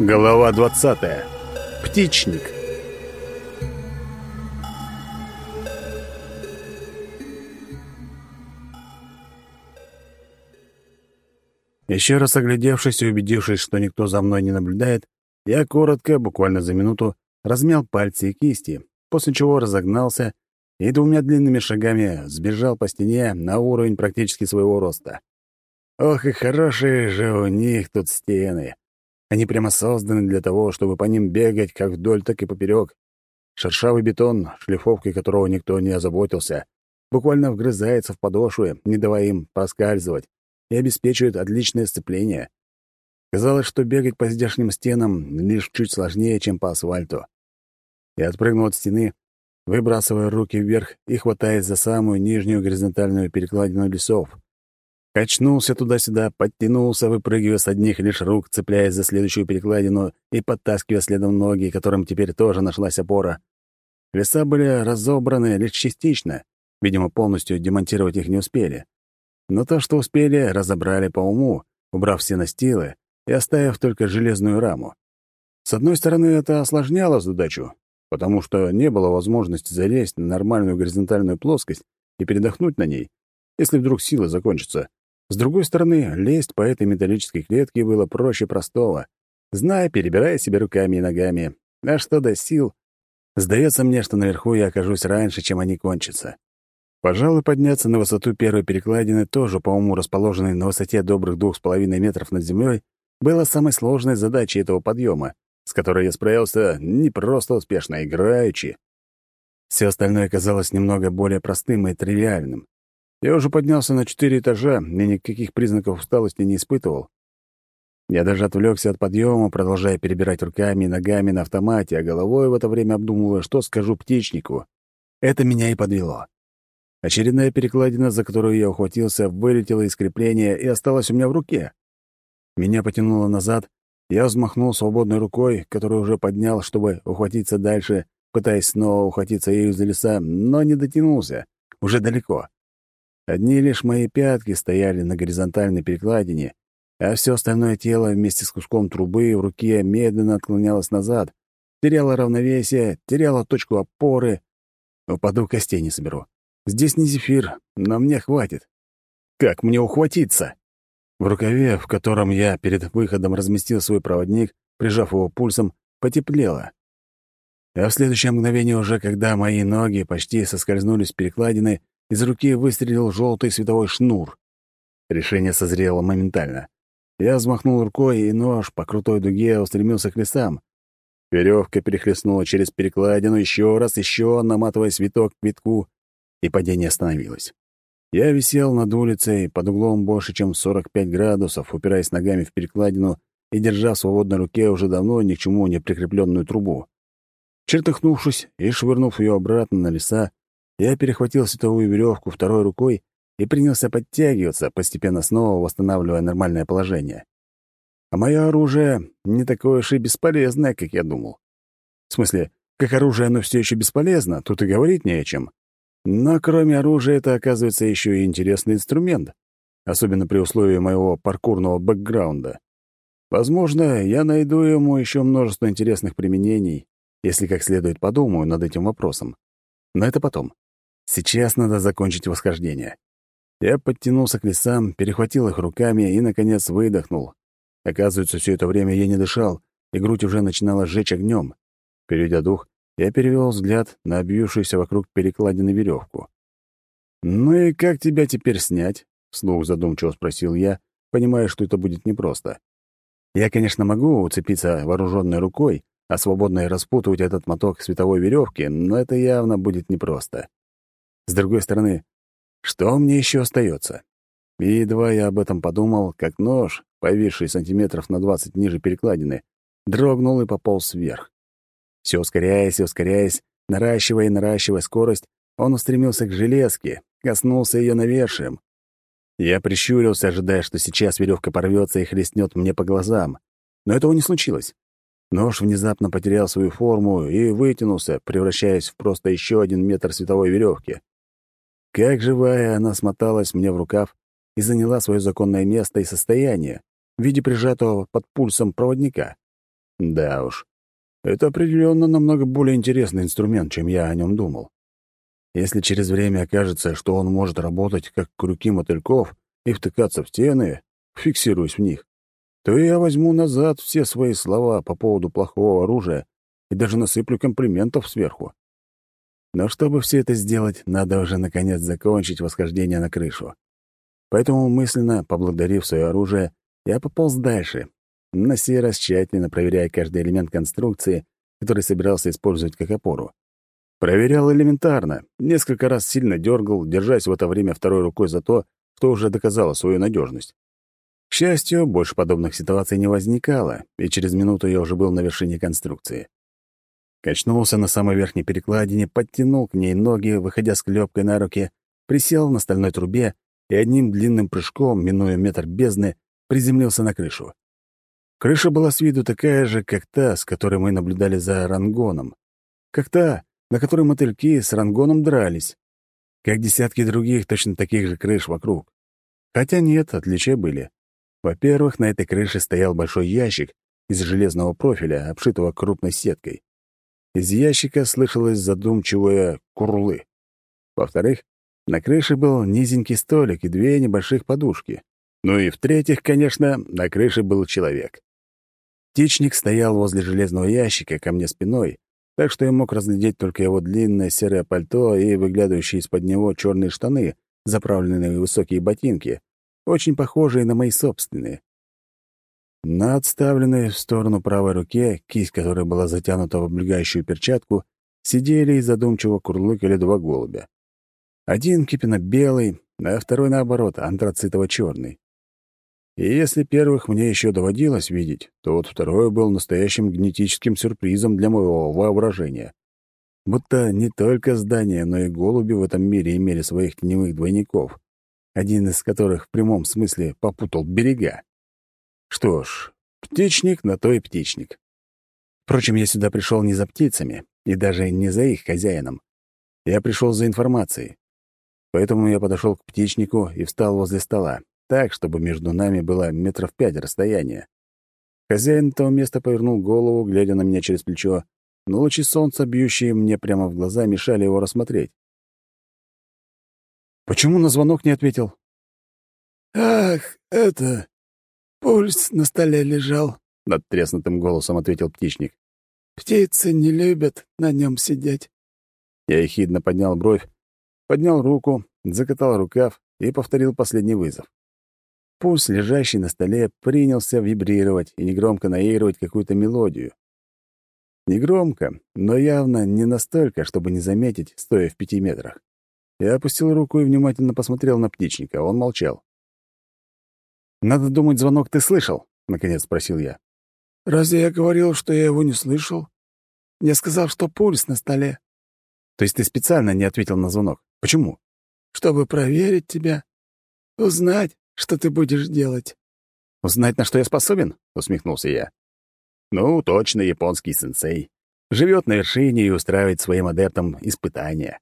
Глава 20. Птичник. Еще раз оглядевшись и убедившись, что никто за мной не наблюдает, я коротко, буквально за минуту, размял пальцы и кисти, после чего разогнался и двумя длинными шагами сбежал по стене на уровень практически своего роста. Ох, и хорошие же у них тут стены. Они прямо созданы для того, чтобы по ним бегать как вдоль, так и поперек. Шершавый бетон, шлифовкой которого никто не озаботился, буквально вгрызается в подошвы, не давая им проскальзывать, и обеспечивает отличное сцепление. Казалось, что бегать по здешним стенам лишь чуть сложнее, чем по асфальту. Я отпрыгнул от стены, выбрасывая руки вверх и хватаясь за самую нижнюю горизонтальную перекладину лесов. Качнулся туда-сюда, подтянулся, выпрыгивая с одних лишь рук, цепляясь за следующую перекладину и подтаскивая следом ноги, которым теперь тоже нашлась опора. Леса были разобраны лишь частично, видимо, полностью демонтировать их не успели. Но то, что успели, разобрали по уму, убрав все настилы и оставив только железную раму. С одной стороны, это осложняло задачу, потому что не было возможности залезть на нормальную горизонтальную плоскость и передохнуть на ней, если вдруг силы закончатся. С другой стороны, лезть по этой металлической клетке было проще простого. Зная, перебирая себе руками и ногами. А что до сил? Сдается мне, что наверху я окажусь раньше, чем они кончатся. Пожалуй, подняться на высоту первой перекладины, тоже по уму расположенной на высоте добрых двух с половиной метров над землей, было самой сложной задачей этого подъема, с которой я справился не просто успешно, а играючи. Все остальное казалось немного более простым и тривиальным. Я уже поднялся на четыре этажа и никаких признаков усталости не испытывал. Я даже отвлекся от подъема, продолжая перебирать руками и ногами на автомате, а головой в это время обдумывая, что скажу птичнику. Это меня и подвело. Очередная перекладина, за которую я ухватился, вылетела из крепления и осталась у меня в руке. Меня потянуло назад, я взмахнул свободной рукой, которую уже поднял, чтобы ухватиться дальше, пытаясь снова ухватиться ею за леса, но не дотянулся. Уже далеко. Одни лишь мои пятки стояли на горизонтальной перекладине, а все остальное тело вместе с куском трубы в руке медленно отклонялось назад, теряло равновесие, теряло точку опоры. Упаду, костей не соберу. Здесь не зефир, но мне хватит. Как мне ухватиться? В рукаве, в котором я перед выходом разместил свой проводник, прижав его пульсом, потеплело. А в следующее мгновение уже, когда мои ноги почти соскользнули с перекладины, из руки выстрелил желтый световой шнур. Решение созрело моментально. Я взмахнул рукой, и нож по крутой дуге устремился к лесам. Веревка перехлестнула через перекладину еще раз, еще, наматывая виток к витку, и падение остановилось. Я висел над улицей под углом больше, чем 45 градусов, упираясь ногами в перекладину и держа в свободной руке уже давно ни к чему не прикрепленную трубу. Чертыхнувшись и швырнув ее обратно на леса, я перехватил световую веревку второй рукой и принялся подтягиваться, постепенно снова восстанавливая нормальное положение. А мое оружие не такое уж и бесполезное, как я думал. В смысле, как оружие оно все еще бесполезно, тут и говорить не о чем. Но кроме оружия это, оказывается, еще и интересный инструмент, особенно при условии моего паркурного бэкграунда. Возможно, я найду ему еще множество интересных применений, если как следует подумаю над этим вопросом. Но это потом. Сейчас надо закончить восхождение. Я подтянулся к лесам, перехватил их руками и, наконец, выдохнул. Оказывается, все это время я не дышал, и грудь уже начинала сжечь огнем. Перейдя дух, я перевел взгляд на обвившуюся вокруг перекладины веревку. «Ну и как тебя теперь снять?» — вслух задумчиво спросил я, понимая, что это будет непросто. Я, конечно, могу уцепиться вооруженной рукой, а свободно распутывать этот моток световой веревки, но это явно будет непросто. С другой стороны, что мне еще остается? И едва я об этом подумал, как нож, повисший сантиметров на двадцать ниже перекладины, дрогнул и пополз вверх. Все ускоряясь и ускоряясь, наращивая и наращивая скорость, он устремился к железке, коснулся ее навершием. Я прищурился, ожидая, что сейчас веревка порвется и хлестнет мне по глазам. Но этого не случилось. Нож внезапно потерял свою форму и вытянулся, превращаясь в просто еще один метр световой веревки. Как живая, она смоталась мне в рукав и заняла свое законное место и состояние в виде прижатого под пульсом проводника. Да уж, это определенно намного более интересный инструмент, чем я о нем думал. Если через время окажется, что он может работать как крюки мотыльков и втыкаться в стены, фиксируясь в них, то я возьму назад все свои слова по поводу плохого оружия и даже насыплю комплиментов сверху. Но чтобы все это сделать, надо уже наконец закончить восхождение на крышу. Поэтому мысленно, поблагодарив свое оружие, я пополз дальше, на сей раз тщательно проверяя каждый элемент конструкции, который собирался использовать как опору. Проверял элементарно, несколько раз сильно дергал, держась в это время второй рукой за то, что уже доказало свою надежность. К счастью, больше подобных ситуаций не возникало, и через минуту я уже был на вершине конструкции. Качнулся на самой верхней перекладине, подтянул к ней ноги, выходя с клепкой на руки, присел на стальной трубе и одним длинным прыжком, минуя метр бездны, приземлился на крышу. Крыша была с виду такая же, как та, с которой мы наблюдали за рангоном. Как та, на которой мотыльки с рангоном дрались. Как десятки других точно таких же крыш вокруг. Хотя нет, отличия были. Во-первых, на этой крыше стоял большой ящик из железного профиля, обшитого крупной сеткой. Из ящика слышалось задумчивое «курлы». Во-вторых, на крыше был низенький столик и две небольших подушки. Ну и в-третьих, конечно, на крыше был человек. Птичник стоял возле железного ящика ко мне спиной, так что я мог разглядеть только его длинное серое пальто и выглядывающие из-под него черные штаны, заправленные в высокие ботинки, очень похожие на мои собственные. На отставленной в сторону правой руке, кисть которой была затянута в облегающую перчатку, сидели и задумчиво курлыкали два голубя. Один кипенно-белый, а второй, наоборот, антрацитово-черный. И если первых мне еще доводилось видеть, то вот второй был настоящим генетическим сюрпризом для моего воображения. Будто не только здания, но и голуби в этом мире имели своих теневых двойников, один из которых в прямом смысле попутал берега. Что ж, птичник на то и птичник. Впрочем, я сюда пришел не за птицами, и даже не за их хозяином. Я пришел за информацией. Поэтому я подошел к птичнику и встал возле стола, так, чтобы между нами было метров пять расстояния. Хозяин того места повернул голову, глядя на меня через плечо, но лучи солнца, бьющие мне прямо в глаза, мешали его рассмотреть. «Почему на звонок не ответил?» «Ах, это... Пульс на столе лежал», — над треснутым голосом ответил птичник. «Птицы не любят на нем сидеть». Я ехидно поднял бровь, поднял руку, закатал рукав и повторил последний вызов. Пульс, лежащий на столе, принялся вибрировать и негромко наигрывать какую-то мелодию. Негромко, но явно не настолько, чтобы не заметить, стоя в пяти метрах. Я опустил руку и внимательно посмотрел на птичника. Он молчал. «Надо думать, звонок ты слышал?» — наконец спросил я. «Разве я говорил, что я его не слышал? Я сказал, что пульс на столе». «То есть ты специально не ответил на звонок? Почему?» «Чтобы проверить тебя. Узнать, что ты будешь делать?» «Узнать, на что я способен?» — усмехнулся я. «Ну, точно японский сенсей. Живет на вершине и устраивает своим адептам испытания».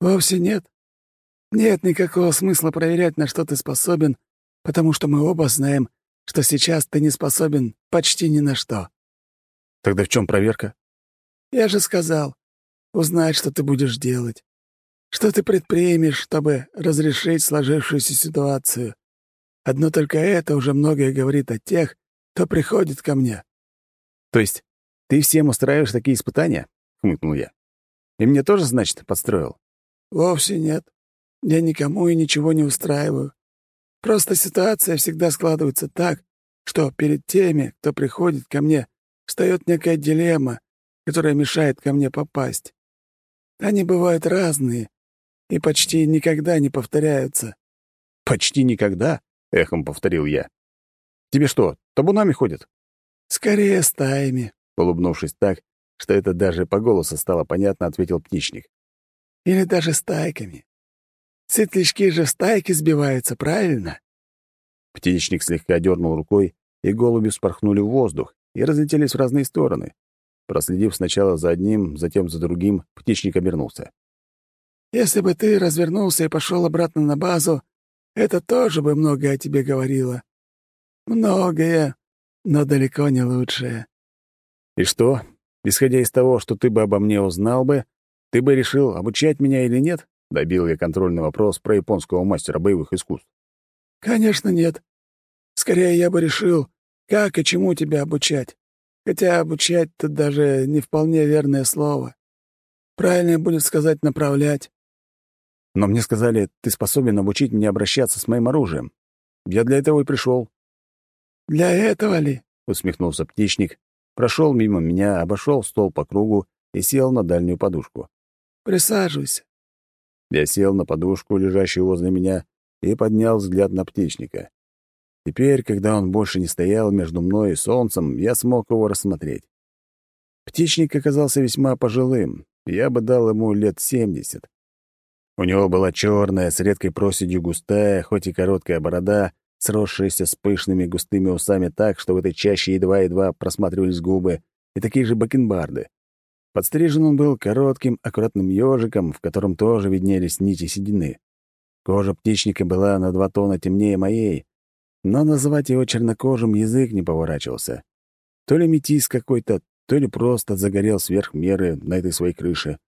«Вовсе нет. Нет никакого смысла проверять, на что ты способен, потому что мы оба знаем, что сейчас ты не способен почти ни на что». «Тогда в чем проверка?» «Я же сказал, узнать, что ты будешь делать. Что ты предпримешь, чтобы разрешить сложившуюся ситуацию. Одно только это уже многое говорит о тех, кто приходит ко мне». «То есть ты всем устраиваешь такие испытания?» — хмыкнул я. «И мне тоже, значит, подстроил?» «Вовсе нет. Я никому и ничего не устраиваю. Просто ситуация всегда складывается так, что перед теми, кто приходит ко мне, встает некая дилемма, которая мешает ко мне попасть. Они бывают разные и почти никогда не повторяются». «Почти никогда?» — эхом повторил я. «Тебе что, табунами ходят?» «Скорее стаями», — улыбнувшись так, что это даже по голосу стало понятно, ответил птичник. «Или даже стайками. Светлячки же в стайки сбиваются, правильно?» Птичник слегка дернул рукой, и голуби спорхнули в воздух и разлетелись в разные стороны. Проследив сначала за одним, затем за другим, птичник обернулся. «Если бы ты развернулся и пошел обратно на базу, это тоже бы многое о тебе говорило. Многое, но далеко не лучшее. И что, исходя из того, что ты бы обо мне узнал бы, ты бы решил, обучать меня или нет? Добил я контрольный вопрос про японского мастера боевых искусств. Конечно, нет. Скорее, я бы решил, как и чему тебя обучать. Хотя обучать-то даже не вполне верное слово. Правильнее будет сказать «направлять». Но мне сказали, ты способен обучить меня обращаться с моим оружием. Я для этого и пришел. «Для этого ли?» — усмехнулся птичник, прошел мимо меня, обошел стол по кругу и сел на дальнюю подушку. «Присаживайся». Я сел на подушку, лежащую возле меня, и поднял взгляд на птичника. Теперь, когда он больше не стоял между мной и солнцем, я смог его рассмотреть. Птичник оказался весьма пожилым, я бы дал ему лет семьдесят. У него была черная, с редкой проседью густая, хоть и короткая борода, сросшаяся с пышными густыми усами так, что в этой чаще едва-едва просматривались губы, и такие же бакенбарды. Подстрижен он был коротким, аккуратным ежиком, в котором тоже виднелись нити седины. Кожа птичника была на два тона темнее моей, но называть его чернокожим язык не поворачивался. То ли метис какой-то, то ли просто загорел сверх меры на этой своей крыше.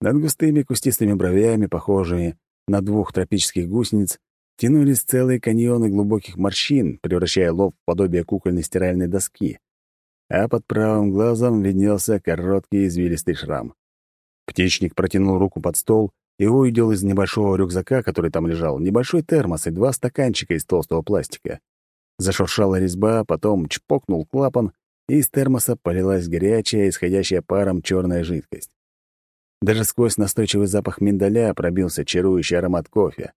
Над густыми кустистыми бровями, похожими на двух тропических гусениц, тянулись целые каньоны глубоких морщин, превращая лоб в подобие кукольной стиральной доски. А под правым глазом виднелся короткий извилистый шрам. Птичник протянул руку под стол и увидел из небольшого рюкзака, который там лежал, небольшой термос и два стаканчика из толстого пластика. Зашуршала резьба, потом чпокнул клапан, и из термоса полилась горячая, исходящая паром черная жидкость. Даже сквозь настойчивый запах миндаля пробился чарующий аромат кофе.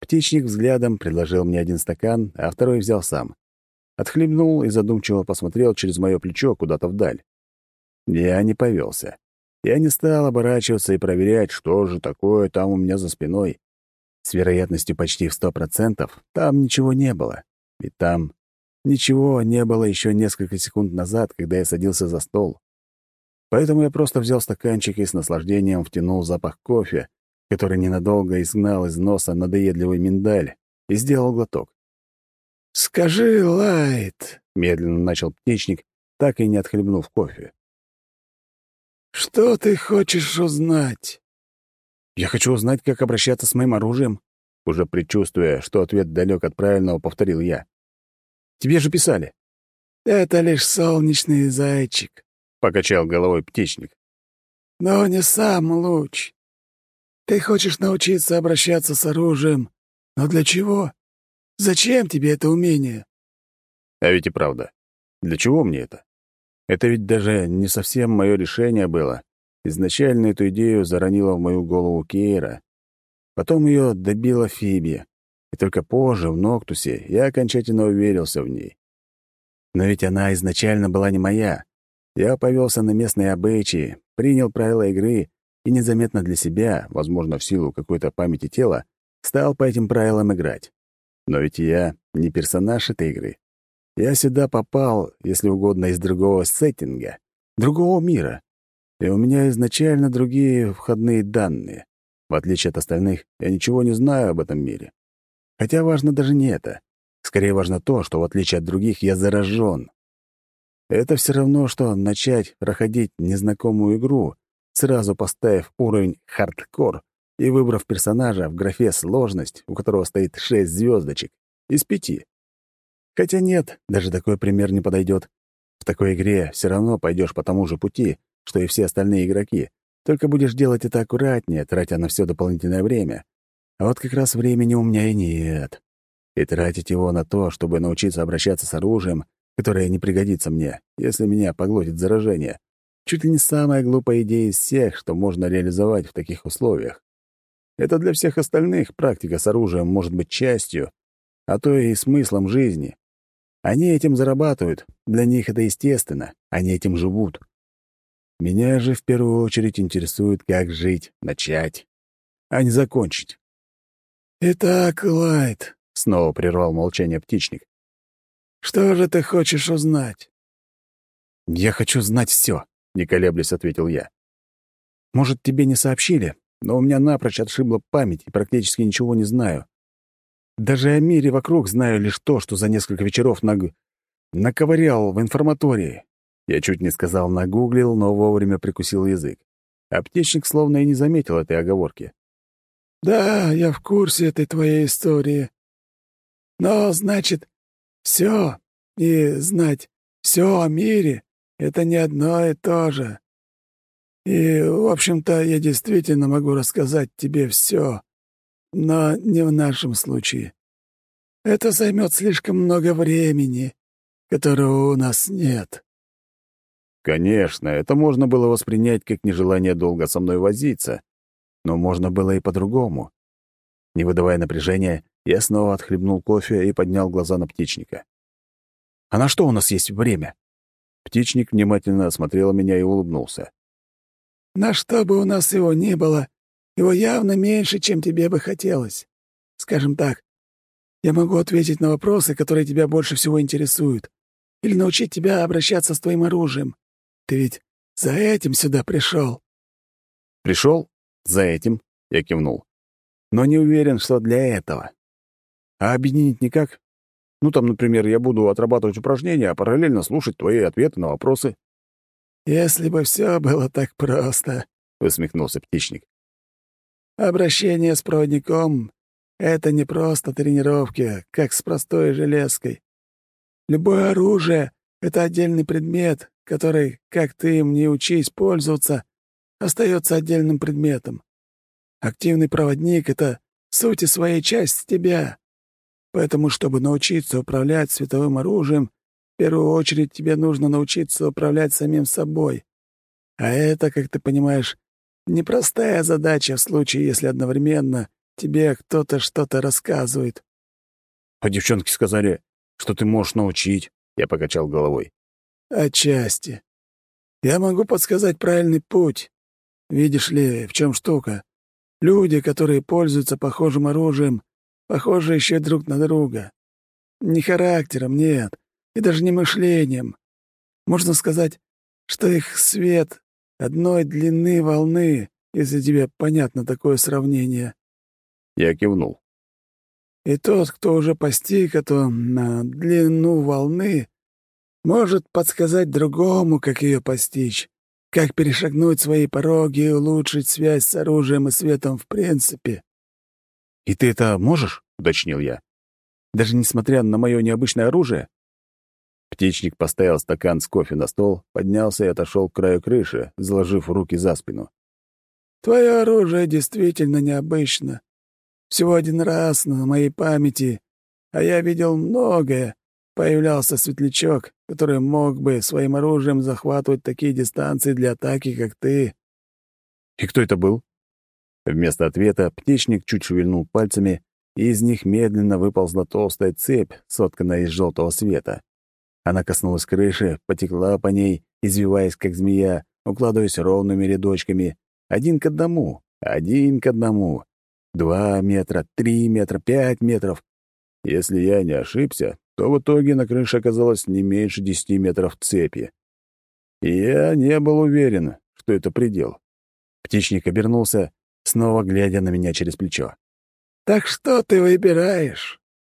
Птичник взглядом предложил мне один стакан, а второй взял сам. Отхлебнул и задумчиво посмотрел через мое плечо куда-то вдаль. Я не повелся. Я не стал оборачиваться и проверять, что же такое там у меня за спиной. С вероятностью почти в сто процентов там ничего не было. И там ничего не было еще несколько секунд назад, когда я садился за стол. Поэтому я просто взял стаканчик и с наслаждением втянул запах кофе, который ненадолго изгнал из носа надоедливый миндаль, и сделал глоток. «Скажи, Лайт», — медленно начал птичник, так и не отхлебнув кофе. «Что ты хочешь узнать?» «Я хочу узнать, как обращаться с моим оружием», уже предчувствуя, что ответ далек от правильного, повторил я. «Тебе же писали». «Это лишь солнечный зайчик», — покачал головой птичник. «Но не сам луч. Ты хочешь научиться обращаться с оружием, но для чего? Зачем тебе это умение?» А ведь и правда. Для чего мне это? Это ведь даже не совсем мое решение было. Изначально эту идею заронила в мою голову Кейра. Потом ее добила Фиби. И только позже, в Ноктусе, я окончательно уверился в ней. Но ведь она изначально была не моя. Я повелся на местные обычаи, принял правила игры и незаметно для себя, возможно, в силу какой-то памяти тела, стал по этим правилам играть. Но ведь я не персонаж этой игры. Я сюда попал, если угодно, из другого сеттинга, другого мира. И у меня изначально другие входные данные. В отличие от остальных, я ничего не знаю об этом мире. Хотя важно даже не это. Скорее важно то, что, в отличие от других, я заражен. Это все равно, что начать проходить незнакомую игру, сразу поставив уровень «хардкор» и выбрав персонажа в графе «сложность», у которого стоит шесть звездочек, из пяти. Хотя нет, даже такой пример не подойдет. В такой игре все равно пойдешь по тому же пути, что и все остальные игроки, только будешь делать это аккуратнее, тратя на все дополнительное время. А вот как раз времени у меня и нет. И тратить его на то, чтобы научиться обращаться с оружием, которое не пригодится мне, если меня поглотит заражение, чуть ли не самая глупая идея из всех, что можно реализовать в таких условиях. Это для всех остальных практика с оружием может быть частью, а то и смыслом жизни. Они этим зарабатывают, для них это естественно, они этим живут. Меня же в первую очередь интересует, как жить, начать, а не закончить. «Итак, Лайт», — снова прервал молчание птичник, «что же ты хочешь узнать?» «Я хочу знать все», — не колеблясь ответил я. «Может, тебе не сообщили, но у меня напрочь отшибла память и практически ничего не знаю. Даже о мире вокруг знаю лишь то, что за несколько вечеров наг... наковырял в информатории. Я чуть не сказал нагуглил, но вовремя прикусил язык. Аптечник словно и не заметил этой оговорки. «Да, я в курсе этой твоей истории. Но, значит, все и знать все о мире — это не одно и то же. И, в общем-то, я действительно могу рассказать тебе все, но не в нашем случае. Это займет слишком много времени, которого у нас нет. Конечно, это можно было воспринять как нежелание долго со мной возиться, но можно было и по-другому. Не выдавая напряжения, я снова отхлебнул кофе и поднял глаза на птичника. «А на что у нас есть время?» Птичник внимательно осмотрел меня и улыбнулся. На что бы у нас его ни было, его явно меньше, чем тебе бы хотелось. Скажем так, я могу ответить на вопросы, которые тебя больше всего интересуют, или научить тебя обращаться с твоим оружием. Ты ведь за этим сюда пришел. Пришел? За этим? Я кивнул. Но не уверен, что для этого. А объединить никак? Ну, там, например, я буду отрабатывать упражнения, а параллельно слушать твои ответы на вопросы. «Если бы все было так просто», — усмехнулся птичник. «Обращение с проводником — это не просто тренировки, как с простой железкой. Любое оружие — это отдельный предмет, который, как ты им не учись пользоваться, остается отдельным предметом. Активный проводник — это суть и своей часть тебя. Поэтому, чтобы научиться управлять световым оружием, в первую очередь тебе нужно научиться управлять самим собой. А это, как ты понимаешь, непростая задача в случае, если одновременно тебе кто-то что-то рассказывает. А девчонки сказали, что ты можешь научить. Я покачал головой. Отчасти. Я могу подсказать правильный путь. Видишь ли, в чем штука? Люди, которые пользуются похожим оружием, похожи еще друг на друга. Не характером, нет, и даже не мышлением. Можно сказать, что их свет одной длины волны, если тебе понятно такое сравнение. Я кивнул. И тот, кто уже постиг эту на длину волны, может подсказать другому, как ее постичь, как перешагнуть свои пороги и улучшить связь с оружием и светом в принципе. «И ты это можешь?» — уточнил я. «Даже несмотря на мое необычное оружие?» Птичник поставил стакан с кофе на стол, поднялся и отошел к краю крыши, заложив руки за спину. «Твое оружие действительно необычно. Всего один раз на моей памяти, а я видел многое. Появлялся светлячок, который мог бы своим оружием захватывать такие дистанции для атаки, как ты». «И кто это был?» Вместо ответа птичник чуть шевельнул пальцами, и из них медленно выползла толстая цепь, сотканная из желтого света. Она коснулась крыши, потекла по ней, извиваясь, как змея, укладываясь ровными рядочками, один к одному, один к одному. Два метра, три метра, пять метров. Если я не ошибся, то в итоге на крыше оказалось не меньше десяти метров цепи. И я не был уверен, что это предел. Птичник обернулся, снова глядя на меня через плечо. «Так что ты выбираешь?